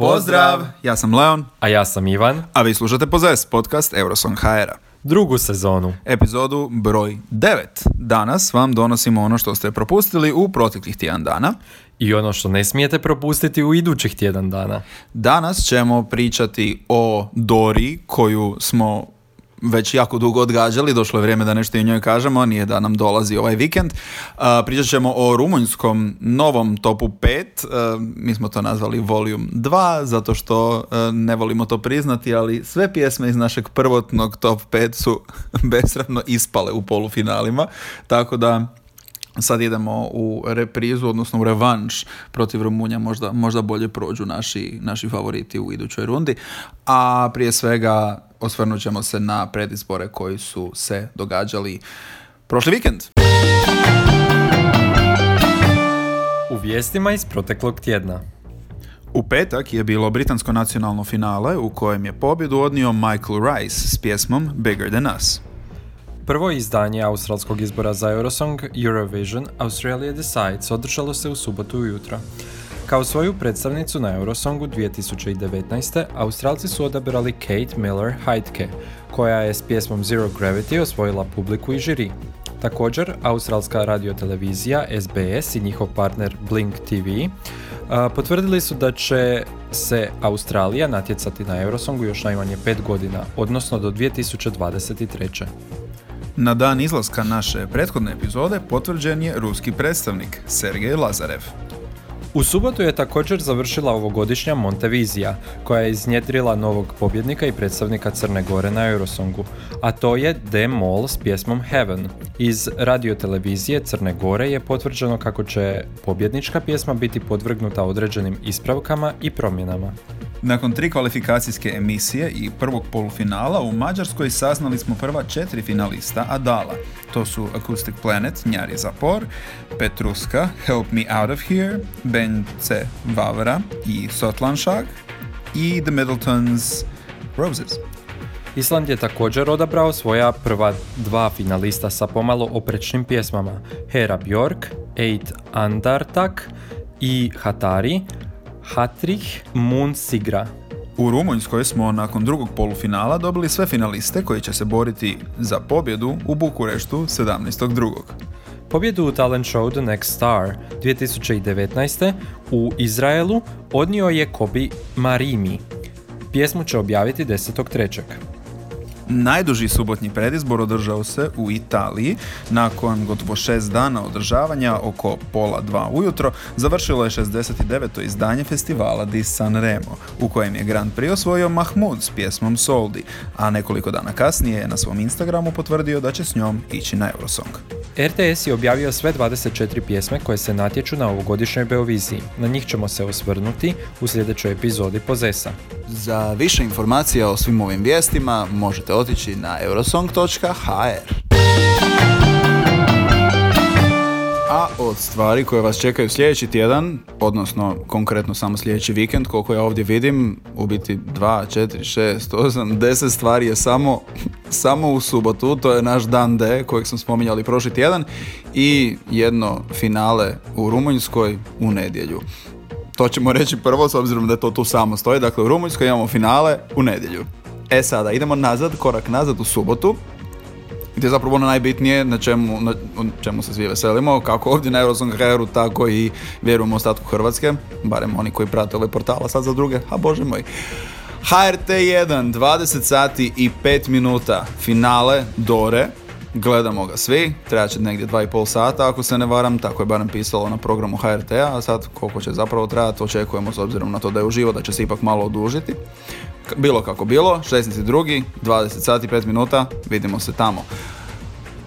Pozdrav! Ja sam Leon, A ja sam Ivan, a vi slušate Pozes, podcast Eurosong HR-a. drugu sezonu. Epizodu broj 9. Danas vam donosimo ono što ste propustili u proteklih tjedan dana. I ono što ne smijete propustiti u idućih tjedan dana. Danas ćemo pričati o Dori koju smo već jako dugo odgađali, došlo je vrijeme da nešto i o njoj kažemo, nije da nam dolazi ovaj vikend. A, pričat ćemo o rumunjskom novom topu 5, a, mi smo to nazvali Volume 2, zato što a, ne volimo to priznati, ali sve pjesme iz našeg prvotnog top 5 su besramno ispale u polufinalima, tako da sad idemo u reprizu, odnosno u revanš protiv Rumunja, možda, možda bolje prođu naši, naši favoriti u idućoj rundi. A prije svega osvrnut ćemo se na predizbore koji su se događali prošli vikend. U vijestima iz proteklog tjedna. U petak je bilo britansko nacionalno finale u kojem je pobjedu odnio Michael Rice s pjesmom Bigger Than Us. Prvo izdanje australskog izbora za Eurosong Eurovision Australia Decides održalo se u subotu ujutro. Kao svoju predstavnicu na Eurosongu 2019. Australci su odabrali Kate Miller Heidke, koja je s pjesmom Zero Gravity osvojila publiku i žiri. Također, australska radiotelevizija SBS i njihov partner Blink TV potvrdili su da će se Australija natjecati na Eurosongu još najmanje 5 godina, odnosno do 2023. Na dan izlaska naše prethodne epizode potvrđen je ruski predstavnik Sergej Lazarev. U subotu je također završila ovogodišnja Montevizija, koja je iznjedrila novog pobjednika i predstavnika Crne Gore na Eurosongu, a to je The Mall s pjesmom Heaven. Iz radiotelevizije Crne Gore je potvrđeno kako će pobjednička pjesma biti podvrgnuta određenim ispravkama i promjenama. Nakon tri kvalifikacijske emisije i prvog polufinala u Mađarskoj saznali smo prva četiri finalista Adala. To su Acoustic Planet, Njari Zapor, Petruska, Help Me Out of Here, Bence Vavra i Sotlanšak i The Middletons Roses. Island je također odabrao svoja prva dva finalista sa pomalo oprečnim pjesmama Hera Bjork, Eight Andartak i Hatari, Hatrich Moon Sigra. U Rumunjskoj smo nakon drugog polufinala dobili sve finaliste koji će se boriti za pobjedu u Bukureštu 17.2. Pobjedu u talent show The Next Star 2019. u Izraelu odnio je Kobi Marimi. Pjesmu će objaviti 10.3. Najduži subotnji predizbor održao se u Italiji. Nakon gotovo šest dana održavanja, oko pola dva ujutro, završilo je 69. izdanje festivala di Sanremo, u kojem je Grand Prix osvojio Mahmud s pjesmom Soldi, a nekoliko dana kasnije je na svom Instagramu potvrdio da će s njom ići na Eurosong. RTS je objavio sve 24 pjesme koje se natječu na ovogodišnjoj Beoviziji. Na njih ćemo se osvrnuti u sljedećoj epizodi Pozesa. Za više informacija o svim ovim vijestima možete otići na eurosong.hr. A od stvari koje vas čekaju sljedeći tjedan, odnosno konkretno samo sljedeći vikend, koliko ja ovdje vidim, u biti 2, 4, 6, 8, 10 stvari je samo, samo u subotu, to je naš dan D kojeg smo spominjali prošli tjedan i jedno finale u Rumunjskoj u nedjelju. To ćemo reći prvo s obzirom da to tu samo stoji, dakle u Rumunjskoj imamo finale u nedjelju. E sada, idemo nazad, korak nazad u subotu, gdje je zapravo ono najbitnije na čemu, na čemu se svi veselimo, kako ovdje na Eurosong HR-u, tako i vjerujemo ostatku Hrvatske, barem oni koji prate ove portala sad za druge, a bože moj. HRT 1, 20 sati i 5 minuta, finale Dore, gledamo ga svi, će negdje 2,5 sata ako se ne varam, tako je barem pisalo na programu HRT-a, a sad koliko će zapravo trajati, očekujemo s obzirom na to da je uživo, da će se ipak malo odužiti. Bilo kako bilo, 16.2, 20 sati 5 minuta, vidimo se tamo.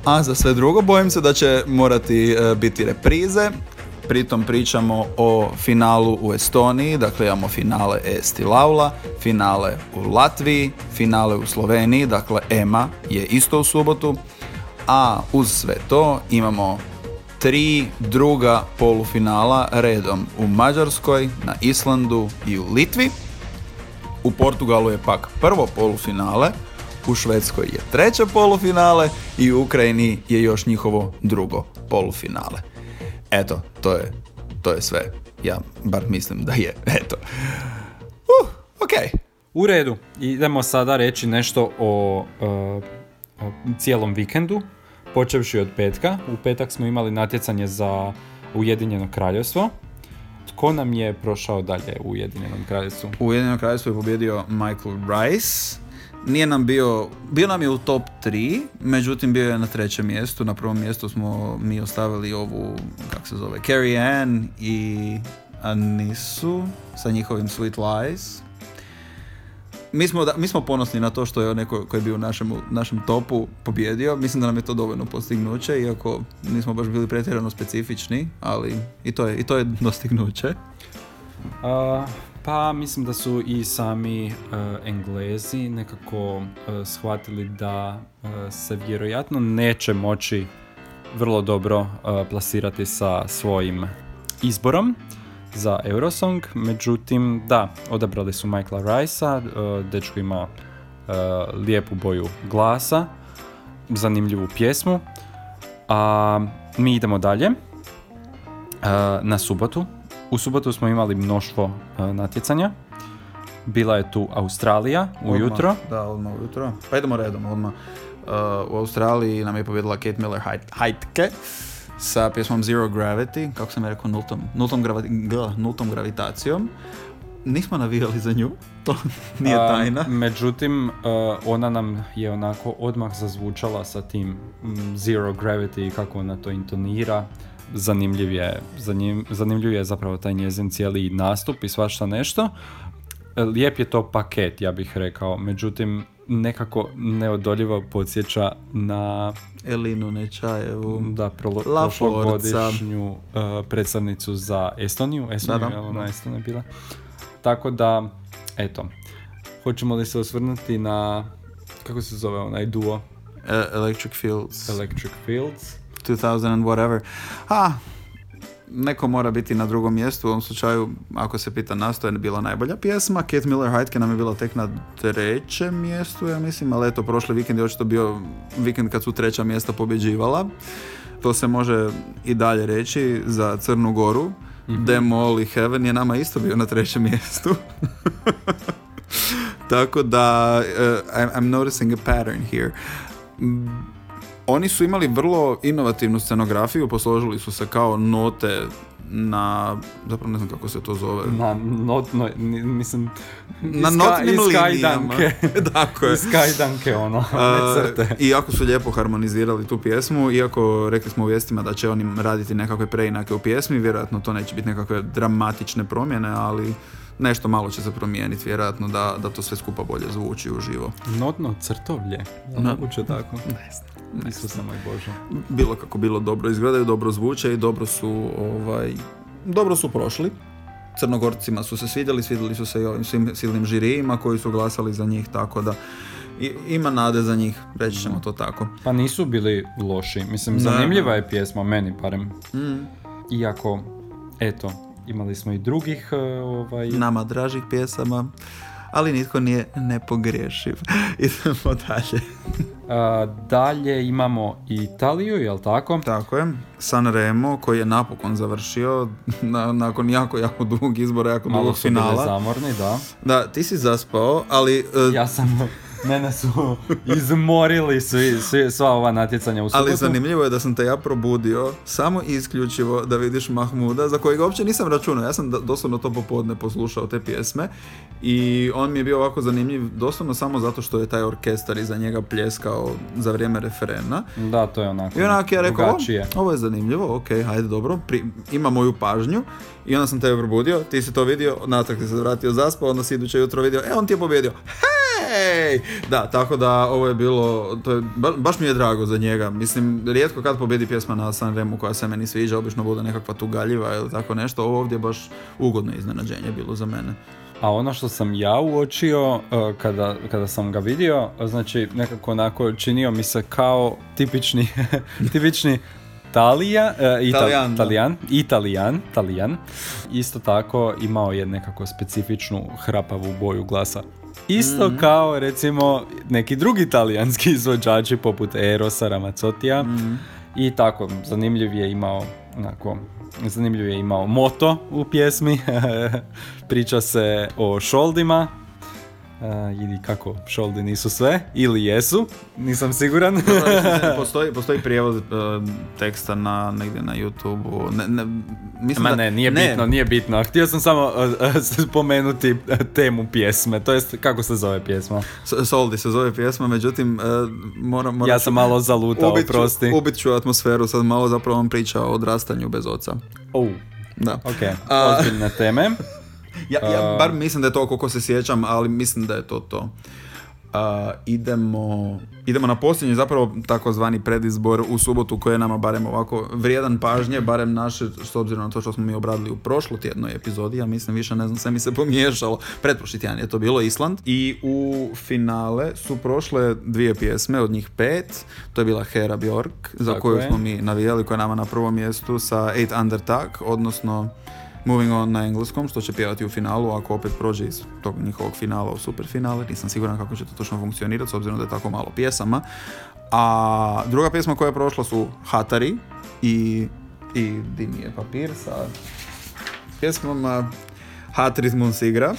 A za sve drugo bojim se da će morati e, biti reprize. Pritom pričamo o finalu u Estoniji, dakle imamo finale Esti Laula, finale u Latviji, finale u Sloveniji, dakle EMA je isto u subotu, a uz sve to imamo tri druga polufinala redom u Mađarskoj, na Islandu i u Litvi. U Portugalu je pak prvo polufinale, u Švedskoj je treće polufinale i u Ukrajini je još njihovo drugo polufinale. Eto, to je, to je sve. Ja bar mislim da je. Eto. ok. U redu, idemo sada reći nešto o, e, o cijelom vikendu, počevši od petka. U petak smo imali natjecanje za Ujedinjeno kraljevstvo. Tko nam je prošao dalje u Ujedinjenom kraljevstvu? U Ujedinjenom kraljevstvu je pobjedio Michael Rice. Nije nam bio, bio nam je u top 3, međutim bio je na trećem mjestu. Na prvom mjestu smo mi ostavili ovu, kako se zove, Carrie Ann i Anisu sa njihovim Sweet Lies mi smo, mi smo ponosni na to što je neko koji je bio u našem, našem topu pobjedio. Mislim da nam je to dovoljno postignuće, iako nismo baš bili pretjerano specifični, ali i to je, i to je dostignuće. Uh, pa mislim da su i sami uh, Englezi nekako uh, shvatili da se vjerojatno neće moći vrlo dobro plasirati sa svojim izborom za Eurosong, međutim da, odabrali su Michaela Ricea, uh, dečko ima uh, lijepu boju glasa, zanimljivu pjesmu, a mi idemo dalje uh, na subotu. U subotu smo imali mnoštvo natjecanja. Bila je tu Australija ujutro. Da, odmah ujutro. Pa idemo redom odmah. u Australiji nam je pobjedila Kate Miller Heitke sa pjesmom Zero Gravity, kako sam je rekao, nultom, nultom, gravi, nultom gravitacijom. Nismo navijali za nju, to nije tajna. međutim, uh, ona nam je onako odmah zazvučala sa tim Zero Gravity i kako ona to intonira. Zanimljiv je, zanimljiv je zapravo taj njezin cijeli nastup i svašta nešto. Lijep je to paket, ja bih rekao. Međutim, nekako neodoljivo podsjeća na Elinu Nečajevu da prošlogodišnju uh, predstavnicu za Estoniju. Estoniju, da, da, ona Estonija bila. Tako da, eto. Hoćemo li se osvrnuti na kako se zove onaj duo? E, Electric Fields. Electric Fields. 2000 and whatever. Ah, neko mora biti na drugom mjestu, u ovom slučaju, ako se pita nas, je bila najbolja pjesma. Kate Miller Heidke nam je bila tek na trećem mjestu, ja mislim, ali eto, prošli vikend je očito bio vikend kad su treća mjesta pobjeđivala. To se može i dalje reći za Crnu Goru. Mm-hmm. Heaven je nama isto bio na trećem mjestu. Tako da, uh, I'm, I'm noticing a pattern here oni su imali vrlo inovativnu scenografiju, posložili su se kao note na, zapravo ne znam kako se to zove. Na not, no, mislim, na notnim linijama. Tako je. Skajdanke, ono, ne crte. I jako su lijepo harmonizirali tu pjesmu, iako rekli smo u vijestima da će oni raditi nekakve preinake u pjesmi, vjerojatno to neće biti nekakve dramatične promjene, ali nešto malo će se promijeniti, vjerojatno da, da to sve skupa bolje zvuči uživo. Notno crtovlje, moguće tako. Ne znam. Isuse moj Bože. Bilo kako bilo dobro izgledaju, dobro zvuče i dobro su, ovaj, dobro su prošli. Crnogorcima su se svidjeli, svidjeli su se i ovim svim silnim žirijima koji su glasali za njih, tako da i, ima nade za njih, reći ćemo to tako. Pa nisu bili loši, mislim, zanimljiva je pjesma, meni barem. Mm. Iako, eto, imali smo i drugih ovaj... nama dražih pjesama ali nitko nije nepogrešiv. Idemo dalje. A, dalje imamo Italiju, jel tako? Tako je. Sanremo koji je napokon završio na, nakon jako, jako dugog izbora, jako dugog finala. Malo su zamorni, da. Da, ti si zaspao, ali... Uh, ja sam Mene su izmorili svi, svi, sva ova natjecanja u subotu. Ali zanimljivo je da sam te ja probudio samo i isključivo da vidiš Mahmuda, za kojega uopće nisam računao. Ja sam doslovno to popodne poslušao te pjesme i on mi je bio ovako zanimljiv doslovno samo zato što je taj orkestar iza njega pljeskao za vrijeme referena. Da, to je onako. I onako ja rekao, ovo je zanimljivo, ok, hajde dobro, Pri, ima moju pažnju. I onda sam tebe probudio, ti si to vidio, natrag ti se vratio zaspao, onda si iduće jutro vidio, e on ti je pobjedio. Hej! Da, tako da ovo je bilo, to je, baš mi je drago za njega. Mislim, rijetko kad pobjedi pjesma na San Remu koja se meni sviđa, obično bude nekakva tugaljiva ili tako nešto. Ovo ovdje je baš ugodno iznenađenje bilo za mene. A ono što sam ja uočio e, kada, kada sam ga vidio, znači nekako onako činio mi se kao tipični, tipični Talija, uh, Ital, Talijan, Italijan, Talijan, isto tako imao je nekako specifičnu hrapavu boju glasa. Isto mm kao recimo neki drugi talijanski izvođači poput Erosa Ramazzotija mm i tako, zanimljiv je imao onako, zanimljiv je imao moto u pjesmi, priča se o šoldima, ili kako, šoldi nisu sve, ili jesu, nisam siguran. postoji, postoji prijevod uh, teksta na, negdje na YouTube-u. Ne, ne, mislim Ma ne, nije bitno, nije bitno. Htio sam samo uh, spomenuti temu pjesme, to jest kako se zove pjesma. Soldi se zove pjesma, međutim moram, moram... Ja sam malo zalutao, ubit ću, prosti. Ubit ću atmosferu, sad malo zapravo vam priča o odrastanju bez oca. Oh. Da. Ok, ozbiljne teme. Ja, ja bar mislim da je to koliko se sjećam, ali mislim da je to to. Uh, idemo, idemo na posljednji zapravo takozvani predizbor u subotu koji je nama barem ovako vrijedan pažnje, barem naše s obzirom na to što smo mi obradili u prošlotjednoj epizodi, ja mislim više ne znam, sve mi se pomiješalo, pretprošli tjedan je to bilo Island. I u finale su prošle dvije pjesme, od njih pet, to je bila Hera Bjork, za koju smo mi navijali, koja je nama na prvom mjestu sa Eight Under Tag, odnosno Moving On na engleskom, što će pjevati u finalu, ako opet prođe iz tog njihovog finala u superfinale, nisam siguran kako će to točno funkcionirati, s obzirom da je tako malo pjesama. A druga pjesma koja je prošla su Hatari i, i di mi je papir sa pjesmama Hat Rhythmus igra.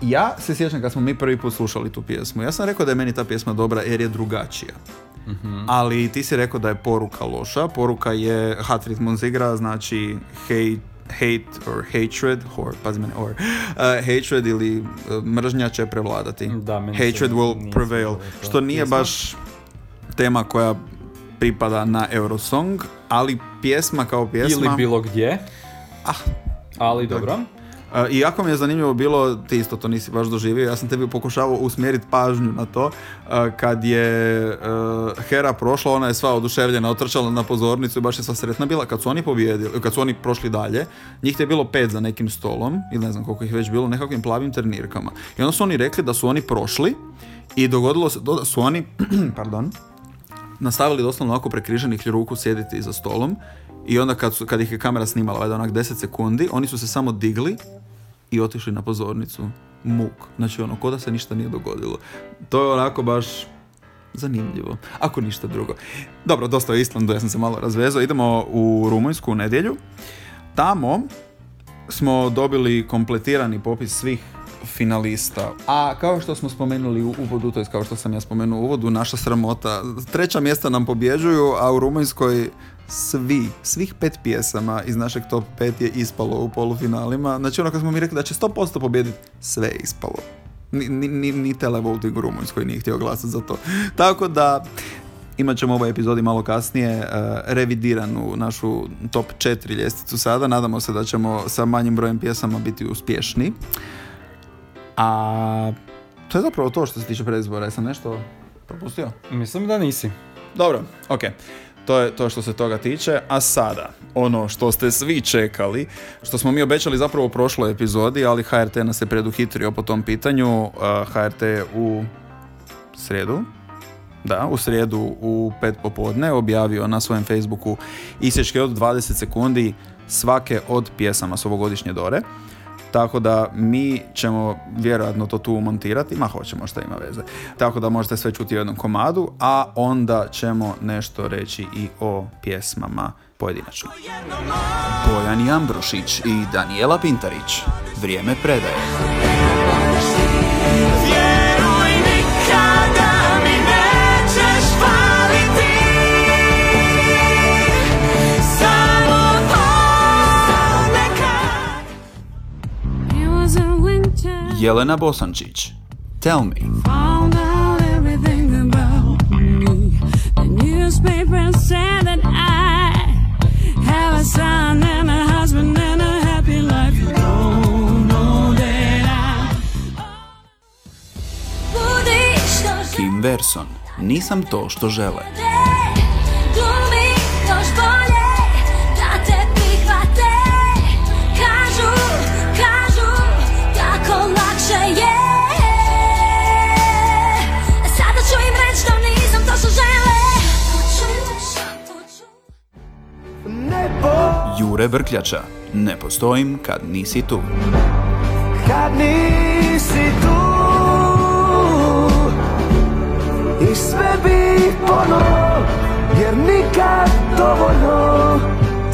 Ja se sjećam kad smo mi prvi put slušali tu pjesmu. Ja sam rekao da je meni ta pjesma dobra jer je drugačija. mm Ali ti si rekao da je poruka loša. Poruka je Hat Rhythmus igra, znači hate hate or hatred, or, pazi mene, or, uh, hatred ili uh, mržnja će prevladati. Da, hatred will prevail, što nije baš tema koja pripada na Eurosong, ali pjesma kao pjesma... Ili bilo gdje. Ah, ali dobro. I jako mi je zanimljivo bilo, ti isto to nisi baš doživio, ja sam tebi pokušavao usmjeriti pažnju na to, kad je Hera prošla, ona je sva oduševljena, otrčala na pozornicu i baš je sva sretna bila. Kad su oni pobijedili, kad su oni prošli dalje, njih je bilo pet za nekim stolom, ili ne znam koliko ih već bilo, nekakvim plavim turnirkama. I onda su oni rekli da su oni prošli i dogodilo se da su oni, pardon, nastavili doslovno ovako prekriženih ruku sjediti za stolom i onda kad, su, kad ih je kamera snimala, valjda onak 10 sekundi, oni su se samo digli i otišli na pozornicu. Muk. Znači ono, ko da se ništa nije dogodilo. To je onako baš zanimljivo. Ako ništa drugo. Dobro, dosta o Islandu, ja sam se malo razvezao. Idemo u Rumunjsku u nedjelju. Tamo smo dobili kompletirani popis svih finalista. A kao što smo spomenuli u uvodu, to je kao što sam ja spomenuo u uvodu, naša sramota. Treća mjesta nam pobjeđuju, a u Rumunjskoj svi, svih pet pjesama iz našeg top 5 je ispalo u polufinalima. Znači ono kad smo mi rekli da će 100% pobjediti, sve je ispalo. Ni, ni, ni televoting u Rumunjskoj nije htio glasati za to. Tako da, imat ćemo ovoj epizodi malo kasnije uh, revidiranu našu top 4 ljestvicu sada. Nadamo se da ćemo sa manjim brojem pjesama biti uspješni. A to je zapravo to što se tiče predizbora. Jesam nešto propustio? Mislim da nisi. Dobro, ok. To je to što se toga tiče. A sada, ono što ste svi čekali, što smo mi obećali zapravo u prošloj epizodi, ali HRT nas je preduhitrio po tom pitanju. HRT je u sredu, da, u srijedu u pet popodne objavio na svojem Facebooku isječke od 20 sekundi svake od pjesama s ovogodišnje Dore. Tako da mi ćemo vjerojatno to tu montirati, ma hoćemo što ima veze. Tako da možete sve čuti u jednom komadu, a onda ćemo nešto reći i o pjesmama pojedinačno. Bojan Jambrošić i Daniela Pintarić. Vrijeme predaje. Don't know that I... Kim Verson. Nisam to što žele. Jure Brkljača. Ne postojim kad nisi tu. Kad nisi tu I sve bi ponovo Jer nikad dovoljno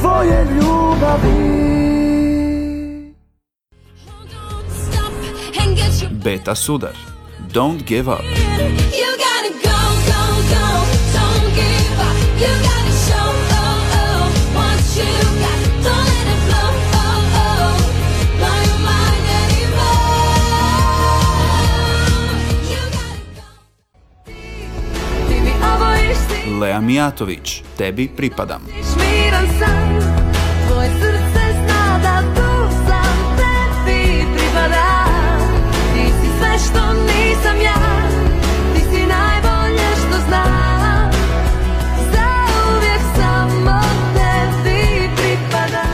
Tvoje ljubavi Beta Sudar. Don't give up. Lea Mijatović, Tebi pripadam. miran san. Tvoje srce zna da tu sam, tebi pripadam. Ti si sve što nisam ja, ti si najbolje što znam. Zauvijek samo tebi pripadam.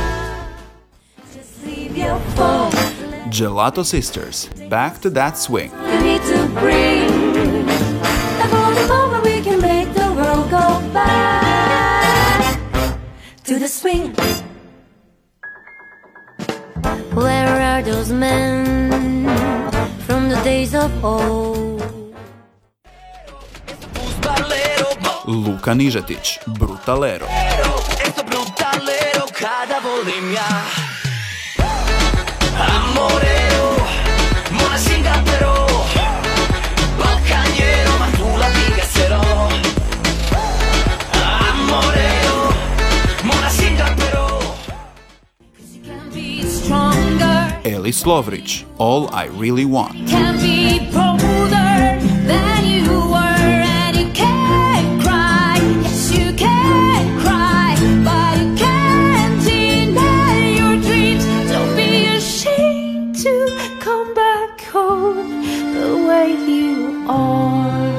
Just leave your phone. Gelato Sisters, Back to That Swing. Need to breathe. Swing. Where are those men from the days of old? Luka Nižetić, Brutalero. Esto the way you are.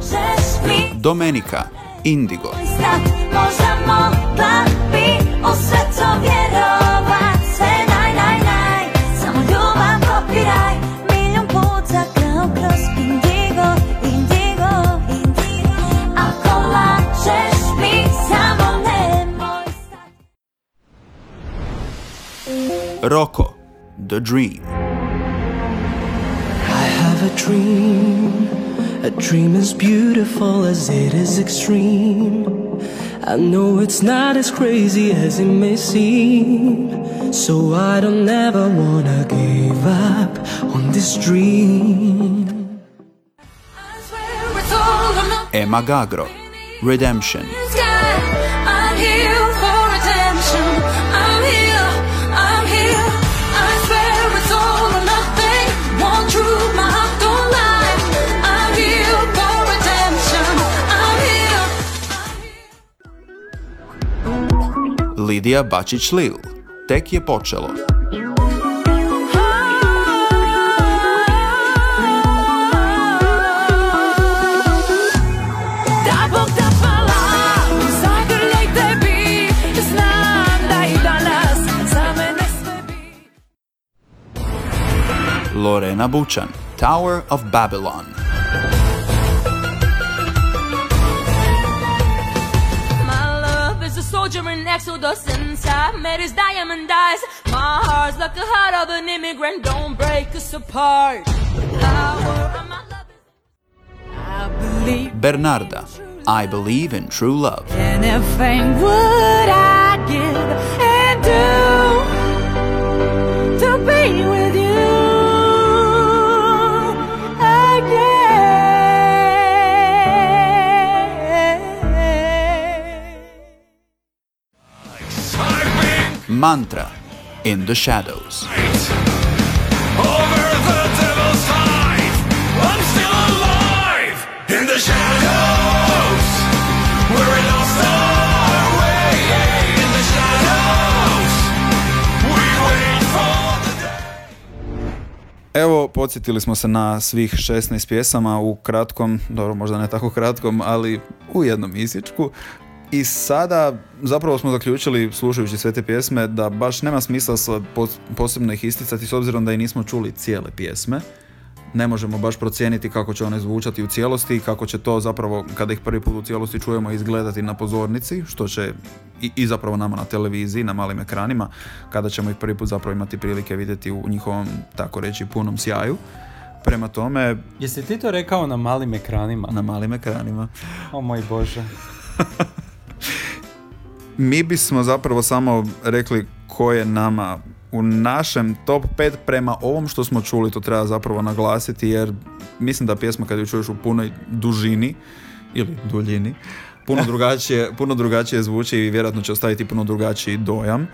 Just me. Domenica, Indigo. Doista možemo The Dream. I have a dream. A dream as beautiful as it is extreme. I know it's not as crazy as it may seem. So I don't ever wanna give up on this dream. I swear it's all or nothing Emma Gagro, Redemption. I'm here redemption. Lidija Bačić-Lil, Tek je počelo. Lorena Bučan, Tower of Babylon. Love is a soldier in Exodus inside met his diamond eyes. My heart's like the heart of an immigrant, don't break us apart. The power of my love is- I believe Bernarda, I Believe in True Love. anything would I give and do to be with you wait for the day. Evo, podsjetili smo se na svih 16 pjesama u kratkom, dobro, možda ne tako kratkom, ali u jednom misičku. I sada zapravo smo zaključili, slušajući sve te pjesme, da baš nema smisla posebno ih isticati s obzirom da i nismo čuli cijele pjesme. Ne možemo baš procijeniti kako će one zvučati u cijelosti i kako će to zapravo, kada ih prvi put u cijelosti čujemo, izgledati na pozornici, što će i, i zapravo nama na televiziji, na malim ekranima, kada ćemo ih prvi put zapravo imati prilike vidjeti u njihovom, tako reći, punom sjaju. Prema tome, Jesi ti to rekao na malim ekranima? na malim ekranima. O moj bože. Mi bismo zapravo samo rekli ko je nama u našem top 5 prema ovom što smo čuli, to treba zapravo naglasiti jer mislim da pjesma kad ju čuješ u punoj dužini ili duljini, puno drugačije, puno drugačije zvuči i vjerojatno će ostaviti puno drugačiji dojam.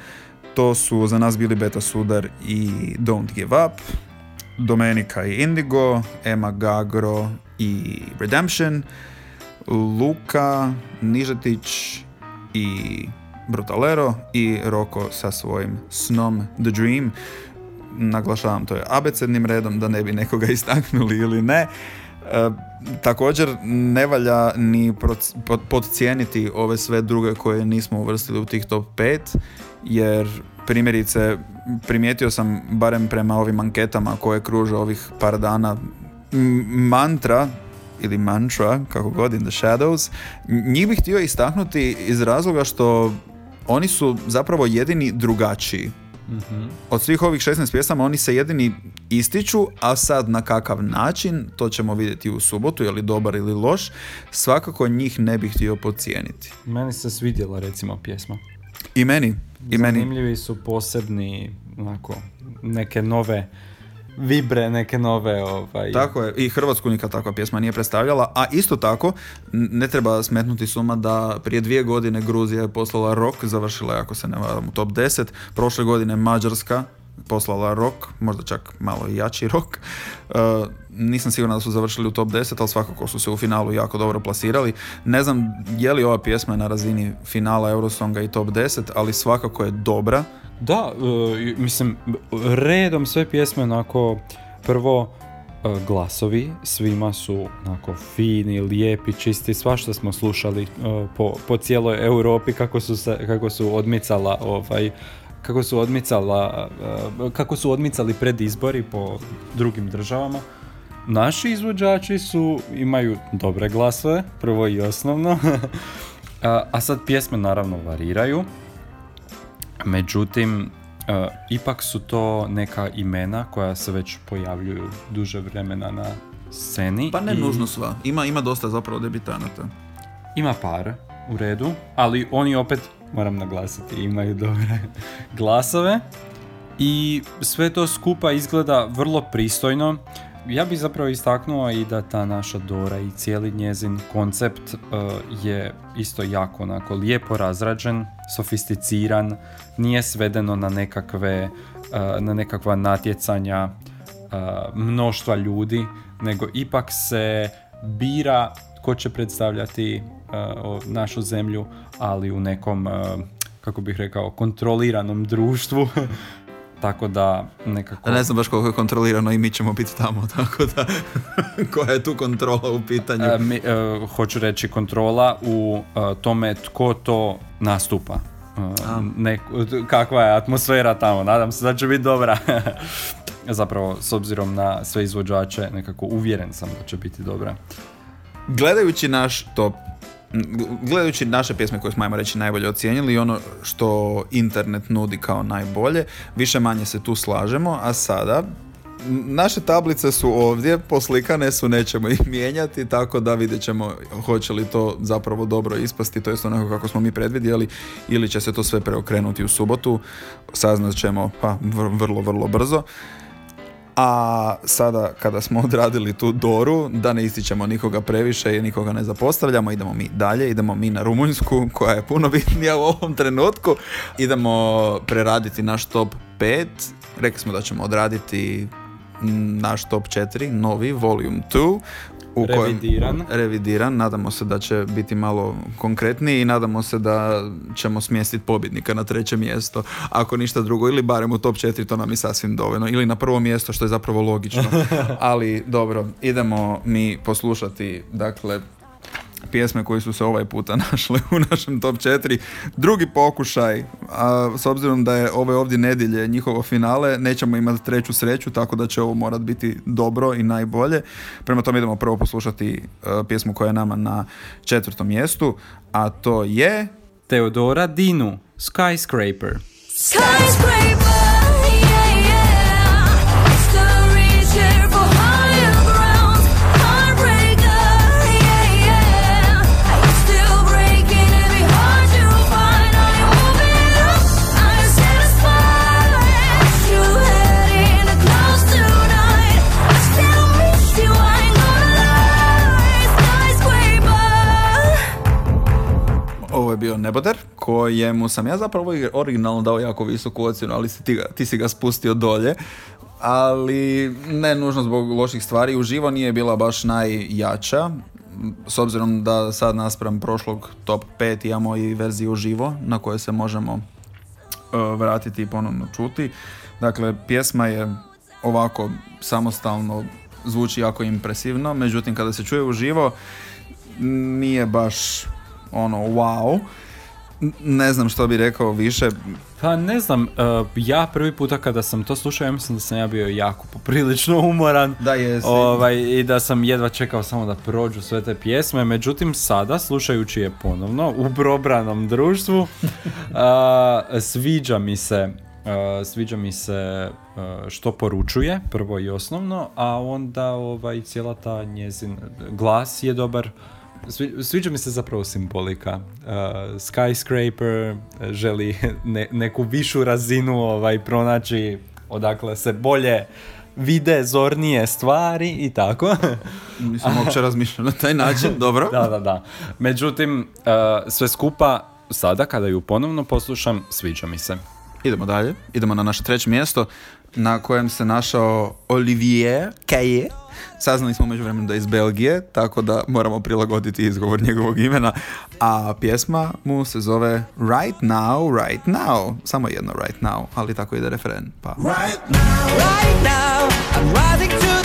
To su za nas bili Beta Sudar i Don't Give Up, Domenica i Indigo, Emma Gagro i Redemption, Luka, Nižetić i Brutalero i Roko sa svojim snom The Dream. Naglašavam, to je abecednim redom da ne bi nekoga istaknuli ili ne. E, također ne valja ni podcijeniti ove sve druge koje nismo uvrstili u tih top 5 jer primjerice primijetio sam barem prema ovim anketama koje kruže ovih par dana mantra ili mantra, kako god in the shadows, njih bih htio istaknuti iz razloga što oni su zapravo jedini drugačiji. Od svih ovih 16 pjesama oni se jedini ističu, a sad na kakav način, to ćemo vidjeti u subotu, je li dobar ili loš, svakako njih ne bih htio podcijeniti. Meni se svidjela recimo pjesma. I meni, i meni. Zanimljivi su posebni, onako, neke nove vibre, neke nove, ovaj... Tako je, i Hrvatsku nikad takva pjesma nije predstavljala, a isto tako ne treba smetnuti suma da prije dvije godine Gruzija je poslala rok, završila je ako se ne varam u top 10, prošle godine Mađarska poslala rok, možda čak malo i jači rok. E, nisam siguran da su završili u top 10, ali svakako su se u finalu jako dobro plasirali. Ne znam je li ova pjesma na razini finala Eurosonga i top 10, ali svakako je dobra. Da, e, mislim, redom sve pjesme onako, prvo e, glasovi, svima su onako fini, lijepi, čisti, svašta smo slušali e, po, po cijeloj Europi kako su, se, kako su odmicala ovaj, kako su odmicala, e, kako su odmicali pred izbori po drugim državama. Naši izvođači su, imaju dobre glasove, prvo i osnovno, a, a sad pjesme naravno variraju. Međutim, e, ipak su to neka imena koja se već pojavljuju duže vremena na sceni. Pa ne i nužno sva, ima, ima dosta zapravo debitanata. Ima par u redu, ali oni opet, moram naglasiti, imaju dobre glasove. I sve to skupa izgleda vrlo pristojno. Ja bih zapravo istaknuo i da ta naša Dora i cijeli njezin koncept e, je isto jako onako lijepo razrađen, sofisticiran, nije svedeno na nekakve e, na nekakva natjecanja e, mnoštva ljudi, nego ipak se bira ko će predstavljati našu zemlju, ali u nekom, e, kako bih rekao, kontroliranom društvu. Tako da nekako... Ne znam baš koliko je kontrolirano i mi ćemo biti tamo, tako da koja je tu kontrola u pitanju. E, mi- e, hoću reći kontrola u e, tome tko to nastupa. E, ne- kakva je atmosfera tamo, nadam se da će biti dobra. Zapravo, s obzirom na sve izvođače, nekako uvjeren sam da će biti dobra. Gledajući naš top, gledajući naše pjesme koje smo, ajmo reći, najbolje ocijenili i ono što internet nudi kao najbolje, više manje se tu slažemo, a sada naše tablice su ovdje, poslikane su, nećemo ih mijenjati, tako da vidjet ćemo hoće li to zapravo dobro ispasti, to jest onako kako smo mi predvidjeli, ili će se to sve preokrenuti u subotu, saznat ćemo pa vr- vrlo, vrlo brzo. A sada kada smo odradili tu Doru, da ne ističemo nikoga previše i nikoga ne zapostavljamo, idemo mi dalje, idemo mi na Rumunjsku koja je puno bitnija u ovom trenutku. Idemo preraditi naš top 5. Rekli smo da ćemo odraditi naš top 4, novi, volume 2. U Revidiran. revidiran, nadamo se da će biti malo konkretniji i nadamo se da ćemo smjestiti pobjednika na treće mjesto, ako ništa drugo, ili barem u top 4, to nam je sasvim dovoljno, ili na prvo mjesto, što je zapravo logično. Ali dobro, idemo mi poslušati, dakle, pjesme koji su se ovaj puta našle u našem top 4. Drugi pokušaj, a s obzirom da je ove ovdje nedjelje njihovo finale, nećemo imati treću sreću, tako da će ovo morat biti dobro i najbolje. Prema tome idemo prvo poslušati e, pjesmu koja je nama na četvrtom mjestu, a to je... Teodora Dinu, Skyscraper. Skyscraper, Neboder, kojemu sam ja zapravo originalno dao jako visoku ocjenu, ali si ti, ga, ti si ga spustio dolje. Ali ne nužno zbog loših stvari. Uživo nije bila baš najjača. S obzirom da sad naspram prošlog top 5 imamo i verziju uživo na kojoj se možemo uh, vratiti i ponovno čuti. Dakle, pjesma je ovako samostalno zvuči jako impresivno, međutim kada se čuje uživo nije baš ono wow. Ne znam što bi rekao više. Pa ne znam, uh, ja prvi puta kada sam to slušao, ja mislim da sam ja bio jako poprilično umoran. Da, jesi. Ovaj, I da sam jedva čekao samo da prođu sve te pjesme. Međutim, sada, slušajući je ponovno u probranom društvu, a, sviđa mi se a, sviđa mi se a, što poručuje, prvo i osnovno, a onda ovaj, cijela ta njezin glas je dobar. Svi- Sviđa mi se zapravo simbolika. Uh, skyscraper želi ne- neku višu razinu ovaj, pronaći odakle se bolje vide zornije stvari i tako. Nisam uopće razmišljao na taj način, dobro. da, da, da. Međutim, uh, sve skupa sada kada ju ponovno poslušam, sviđa mi se. Idemo dalje. Idemo na naše treće mjesto na kojem se našao Olivier Caillé. Saznali smo među vremenu da je iz Belgije, tako da moramo prilagoditi izgovor njegovog imena. A pjesma mu se zove Right Now, Right Now. Samo jedno Right Now, ali tako ide referen. Pa. Right now, I'm rising to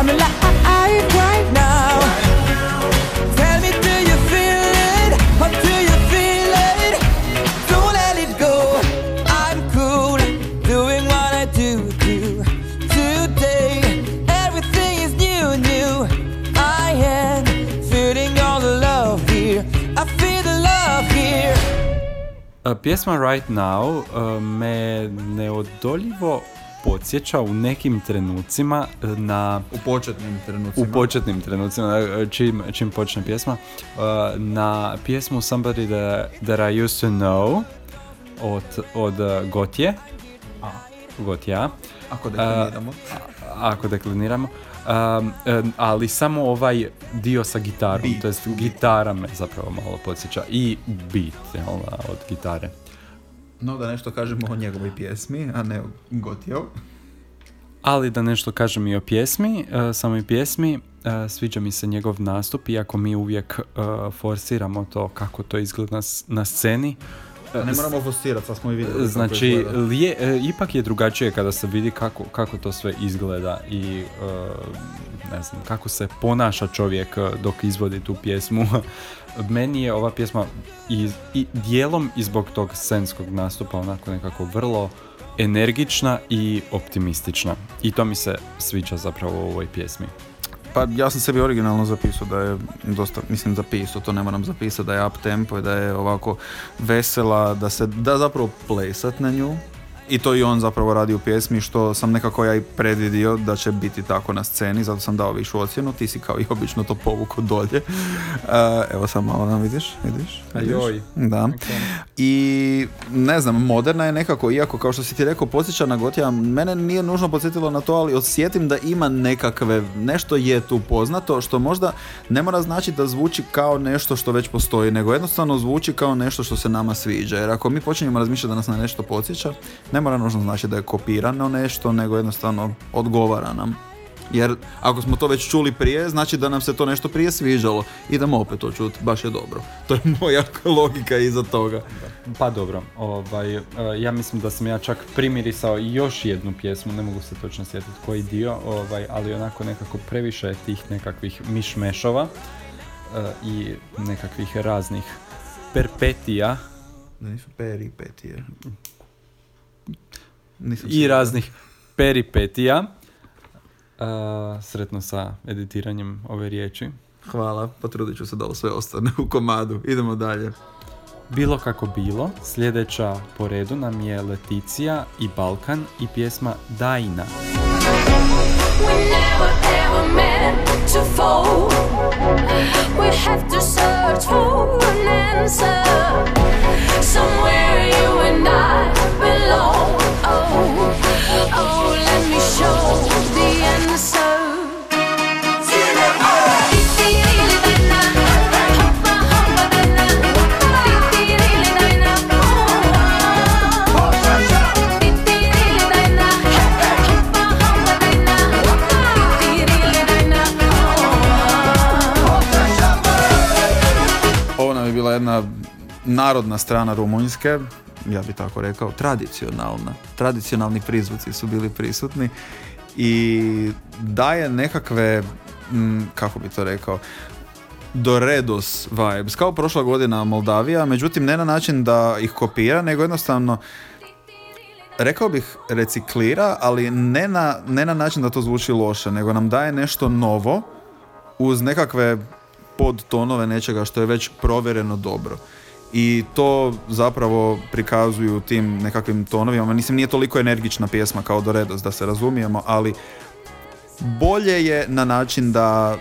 I'm alive right now. Tell me, do you feel it? Do you feel it? Don't let it go. I'm cool, doing what I do. Today, everything is new, new. I am feeling all the love here. I feel the love here. Pjesma Right Now uh, me neodoljivo podsjeća u nekim trenucima uh, na U početnim u trenucima. početnim trenucima, uh, čim, čim počne pjesma, uh, na pjesmu Somebody that, that I used to know od, od Gotje. Gotja. Ako definiramo. A- ako dekliniramo. Um, ali samo ovaj dio sa gitarom, to jest gitara me zapravo malo podsjeća i beat jel, od gitare. No da nešto kažemo o njegovoj pjesmi, a ne o Gotijov. Ali da nešto kažem i o pjesmi, uh, samoj pjesmi, uh, sviđa mi se njegov nastup, iako mi uvijek uh, forsiramo to kako to izgleda na, na sceni. Uh, Ne moramo fostirati, sad smo i vidjeli. Znači, lije- e, ipak je drugačije kada se vidi kako, kako to sve izgleda i e, ne znam, kako se ponaša čovjek e, dok izvodi tu pjesmu. Meni je ova pjesma i, i dijelom i zbog tog scenskog nastupa onako nekako vrlo energična i optimistična. I to mi se sviđa zapravo u ovoj pjesmi. Pa ja sam sebi originalno zapisao da je dosta, mislim zapisao, to ne moram zapisati, da je up tempo i da je ovako vesela, da se da zapravo plesat na nju. I to i on zapravo radi u pjesmi što sam nekako ja i predvidio da će biti tako na sceni, zato sam dao višu ocjenu, ti si kao i obično to povuko dolje. E, evo sam malo nam vidiš, vidiš? vidiš? Ajoj. Da. I ne znam, moderna je nekako, iako kao što si ti rekao, podsjeća na Gotija, mene nije nužno podsjetilo na to, ali osjetim da ima nekakve, nešto je tu poznato, što možda ne mora znači da zvuči kao nešto što već postoji, nego jednostavno zvuči kao nešto što se nama sviđa. Jer ako mi počinjemo razmišljati da nas na nešto podsjeća, ne mora nužno znači da je kopirano nešto, nego jednostavno odgovara nam. Jer ako smo to već čuli prije, znači da nam se to nešto prije sviđalo. Idemo opet to čuti, baš je dobro. To je moja logika iza toga. Pa dobro, ovaj, e, ja mislim da sam ja čak primirisao još jednu pjesmu, ne mogu se točno sjetiti koji dio, ovaj, ali onako nekako previše je tih nekakvih mišmešova e, i nekakvih raznih perpetija Ne, nisu peripetije. Nisam i raznih peripetija. E, sretno sa editiranjem ove riječi. Hvala, potrudit ću se da ovo sve ostane u komadu. Idemo dalje. Bilo kako bilo, sljedeća po redu nam je Leticija i Balkan i pjesma Dajna. We never ever meant to fall. We have to search for an answer. Somewhere you and I belong. národná strana rumunjske, ja bi tako rekao, tradicionalna. Tradicionalni prizvuci su bili prisutni i daje nekakve, mm, kako bi to rekao, Doredos vibes, kao prošla godina Moldavija, međutim ne na način da ih kopira, nego jednostavno rekao bih reciklira, ali ne na, ne na način da to zvuči loše, nego nam daje nešto novo uz nekakve podtonove nečega što je već provjereno dobro. I to zapravo prikazuju tim nekakvim tonovima. Mislim, nije toliko energična pjesma kao Doredos, da se razumijemo, ali bolje je na način da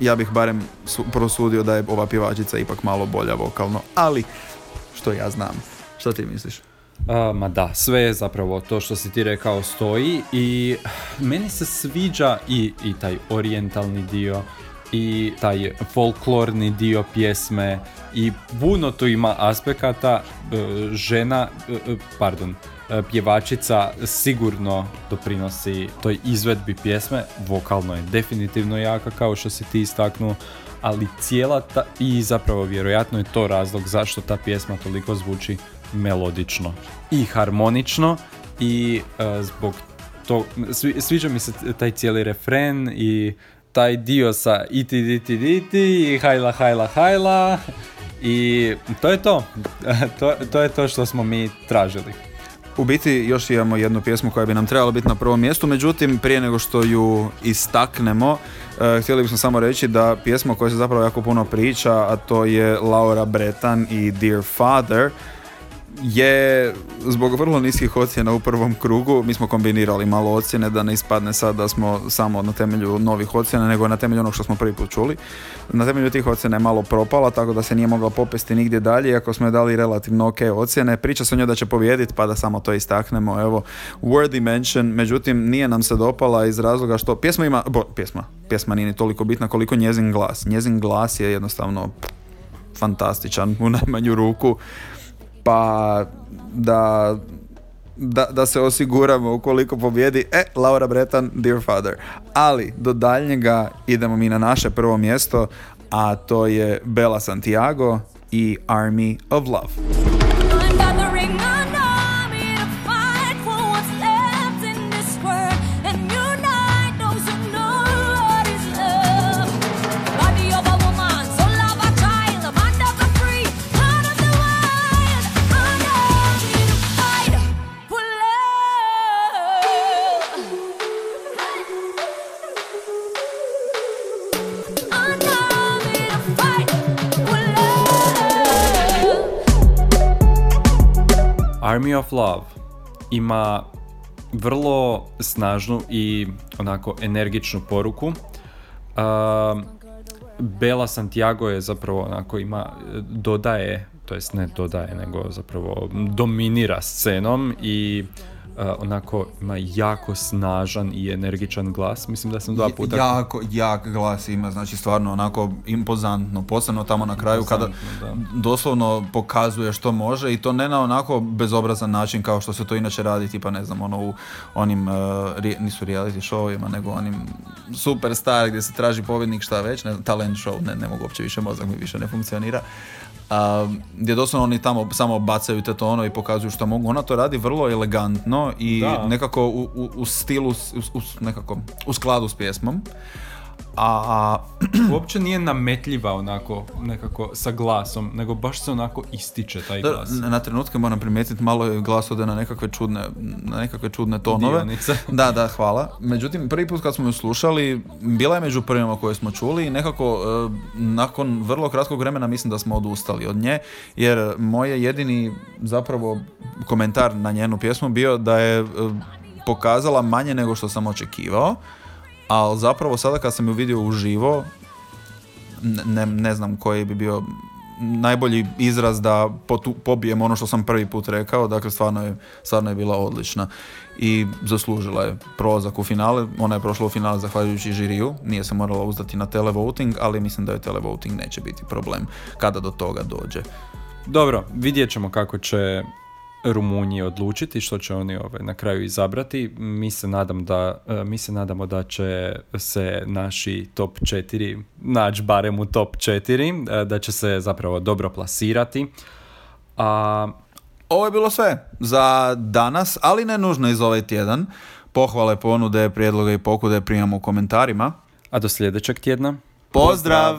ja bih barem su- prosudio da je ova pjevačica ipak malo bolja vokalno, ali što ja znam. Što ti misliš? A, ma da, sve je zapravo to što si ti rekao stoji i meni se sviđa i, i taj orijentalni dio i taj folklorni dio pjesme i puno tu ima aspekata e, žena, e, e, pardon, pjevačica sigurno doprinosi toj izvedbi pjesme, vokalno je definitivno jaka kao što si ti istaknuo, ali cijela ta, i zapravo vjerojatno je to razlog zašto ta pjesma toliko zvuči melodično i harmonično i e, zbog to, svi- sviđa mi se taj cijeli refren i taj dio sa iti diti diti i hajla hajla hajla i to je to. to, to je to što smo mi tražili. U biti još imamo jednu pjesmu koja bi nam trebala biti na prvom mjestu, međutim prije nego što ju istaknemo, eh, htjeli bismo samo reći da pjesma o kojoj se zapravo jako puno priča, a to je Laura Bretan i Dear Father, je zbog vrlo niskih ocjena u prvom krugu, mi smo kombinirali malo ocjene da ne ispadne sad da smo samo na temelju novih ocjena, nego na temelju onog što smo prvi put čuli. Na temelju tih ocjena je malo propala, tako da se nije mogla popesti nigdje dalje, iako smo je dali relativno ok ocjene. Priča se o njoj da će pobijediti, pa da samo to istaknemo. Evo, Worthy Mention, međutim, nije nam se dopala iz razloga što pjesma ima, bo, pjesma, pjesma nije ni toliko bitna koliko njezin glas. Njezin glas je jednostavno fantastičan u najmanju ruku pa da, da, da se osiguramo ukoliko pobjedi, e, Laura Bretan, Dear Father. Ali, do daljnjega idemo mi na naše prvo mjesto, a to je Bella Santiago i Army of Love. Army of Love ima vrlo snažnu i onako energičnu poruku. Um, Bela Santiago je zapravo onako ima, dodaje, to jest ne dodaje, nego zapravo dominira scenom i uh, onako ima jako snažan i energičan glas. Mislim da sam dva puta... Jako, jak glas ima, znači stvarno onako impozantno, posebno tamo na kraju kada Impozantno, doslovno pokazuje što može i to ne na onako bezobrazan način kao što se to inače radi, tipa ne znam, ono u onim, uh, nisu reality showima, nego onim superstar gdje se traži pobjednik šta već, ne znam, talent show, ne, ne mogu uopće više, mozak mi više ne funkcionira. A, gdje doslovno oni tamo samo bacaju te tonove i pokazuju što mogu. Ona to radi vrlo elegantno i Da. nekako u, u, u stilu, u- nekako u skladu s pjesmom. A, Uopće nije nametljiva onako nekako sa glasom, nego baš se onako ističe taj Da, glas. na trenutke moram primijetiti malo je glas ode na nekakve čudne, na nekakve čudne tonove. Dionice. Da, da, hvala. Međutim, prvi put kad smo ju slušali, bila je među prvima koje smo čuli i nekako e, nakon vrlo kratkog vremena mislim da smo odustali od nje, jer moj je jedini zapravo komentar na njenu pjesmu bio da je e, pokazala manje nego što sam očekivao, ali zapravo sada kad sam ju vidio uživo, ne, ne, znam koji bi bio najbolji izraz da potu, pobijem ono što sam prvi put rekao, dakle stvarno je, stvarno je bila odlična. I zaslužila je prolazak u finale, ona je prošla u finale zahvaljujući žiriju, nije se morala uzdati na televoting, ali mislim da je televoting neće biti problem kada do toga dođe. Dobro, vidjet ćemo kako će Rumunji odlučiti, što će oni ovaj, na kraju izabrati. Mi se, nadam da, e, mi se nadamo da će se naši top 4 naći barem u top 4, e, da će se zapravo dobro plasirati. A Ovo je bilo sve za danas, ali ne nužno iz ovaj tjedan. Pohvale, ponude, prijedloge i pokude primamo u komentarima. A do sljedećeg tjedna? Pozdrav!